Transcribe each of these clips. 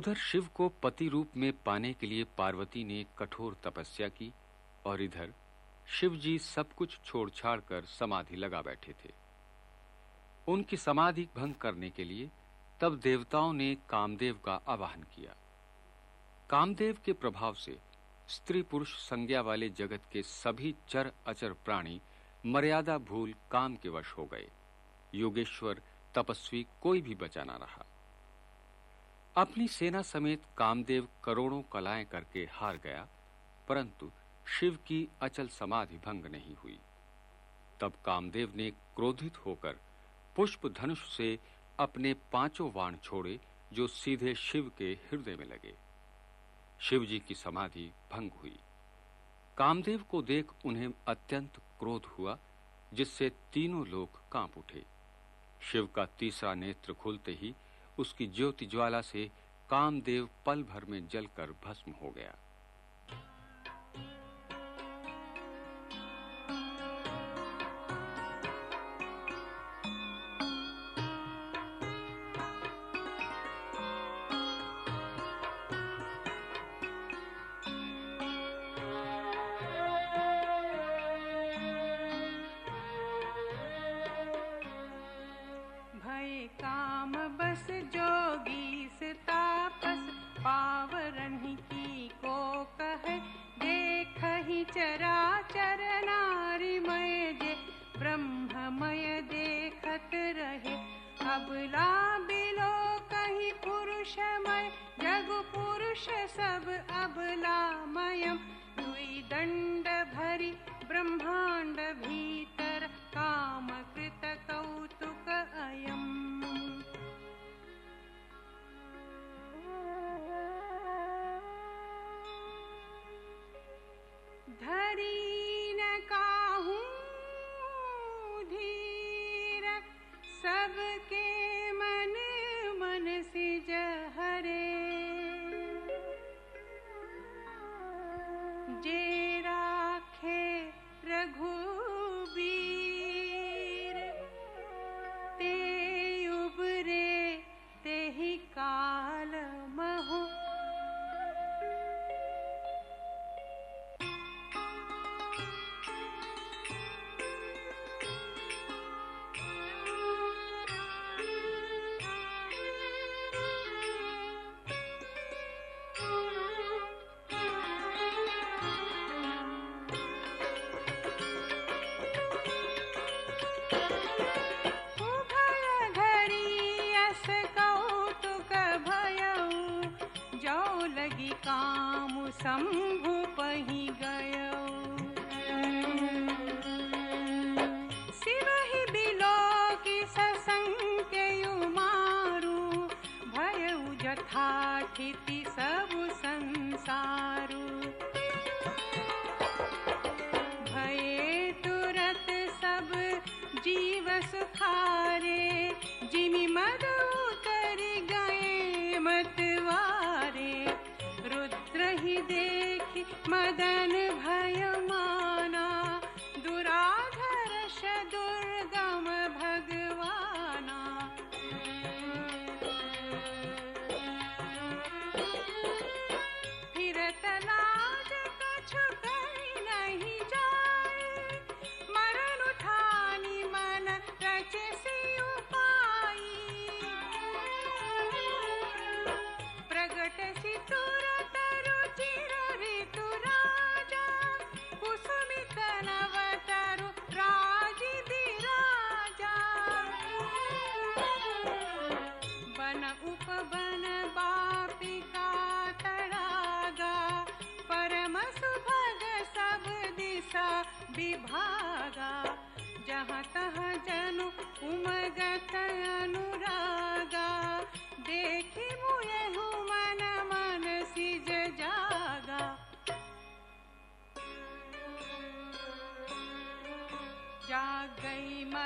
उधर शिव को पति रूप में पाने के लिए पार्वती ने कठोर तपस्या की और इधर शिव जी सब कुछ छोड़-छाड़ कर समाधि लगा बैठे थे। उनकी समाधि भंग करने के लिए तब देवताओं ने कामदेव का आवाहन किया। कामदेव के प्रभाव से स्त्री पुरुष संज्ञा वाले जगत के सभी चर अचर प्राणी मर्यादा भूल काम के वश हो गए। योगेश्वर तपस्वी कोई भी बचा ना रहा। अपनी सेना समेत कामदेव करोड़ों कलाएँ करके हार गया, परंतु शिव की अचल समाधि भंग नहीं हुई। तब कामदेव ने क्रोधित होकर पुष्प धनुष से अपने पाँचों वाण छोड़े, जो सीधे शिव के हृदय में लगे। शिव जी की समाधि भंग हुई। कामदेव को देख उन्हें अत्यंत क्रोध हुआ, जिससे तीनों लोग काँप उठे। शिव का तीसरा नेत्र खुलते ही उसकी ज्योति ज्वाला से कामदेव पल भर में जलकर भस्म हो गया। चराचर नारीमय जे ब्रह्ममय देखत रहे अबला बिलो कहीं पुरुषमय जग पुरुष सब अबलामयम। दुई दंड भरी ब्रह्मांड भीतर काम जे काम शंभु पही गय। शिव ही बिलो की ससंग मारू भय जथाथिति सब संसारू मदन भय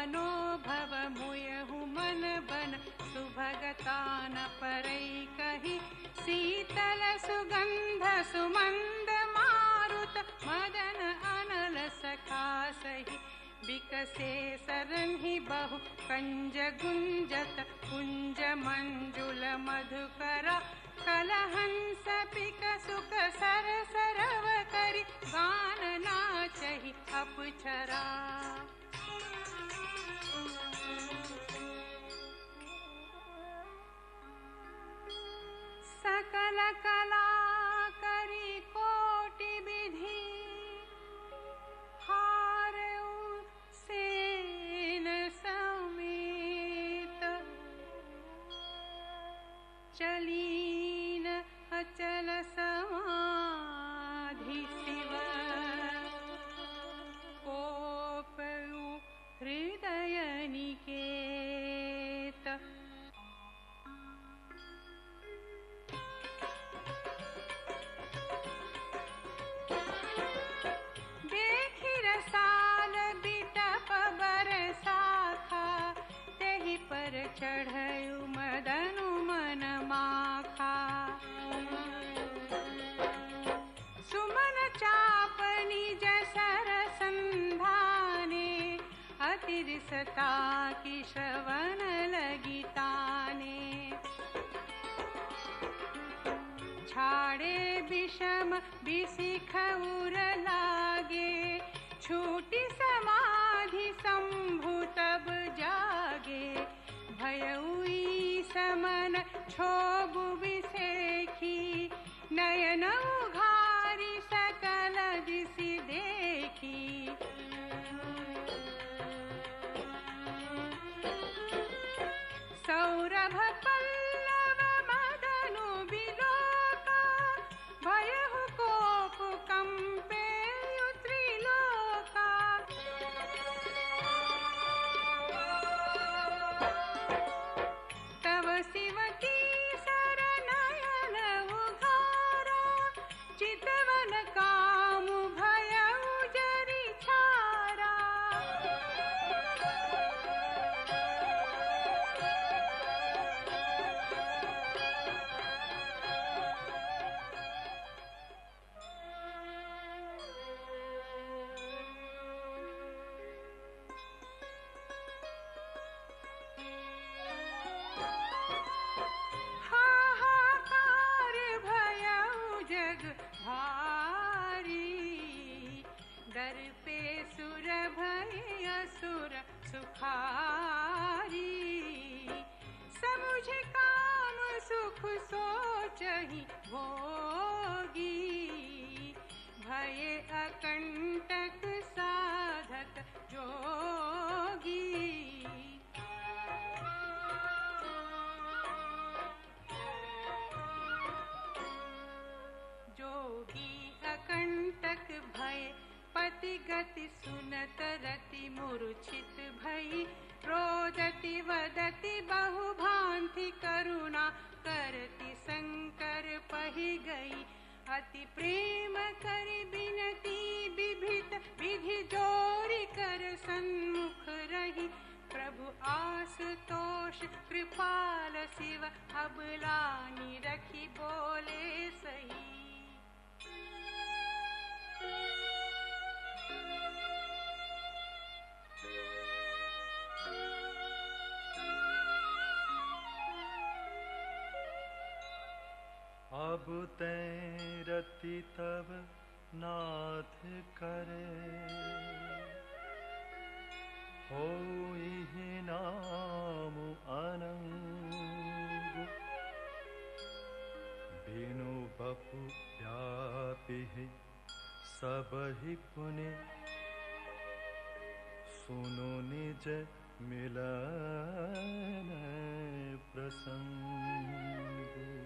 मनोभव मुयहु मन बन सुभगता न परई कही शीतल सुगंध सुमंद मारुत मदन अनल सखा सही विकसे सरहि बहु कंज गुंजत कुंज मंजुल मधुकर सकल हंस पिक सुख सर सरव करि गान नाचहि अपचरा कला कोटि विधि हार सेन समेत चलीन अचल समाधि शिव। कोपयु हृदय अतिरिसता की श्रवण लगिताने छाड़े विषम विशिख उर लागे छूटी समाधि शंभु तब जागे। भयउई समन उघारी भारी। दर पे सुर समुझ काम अति प्रेम कर बिनती विभित विधि जोरि कर सन्मुख रही। प्रभु आशुतोष कृपाल शिव अबलानी रखी बोले सही अब तैरति तब नाथ करे। हो नाम अनंग। बिनु बपु व्यापि सबहि पुनि सुनो निज मिलन प्रसंग।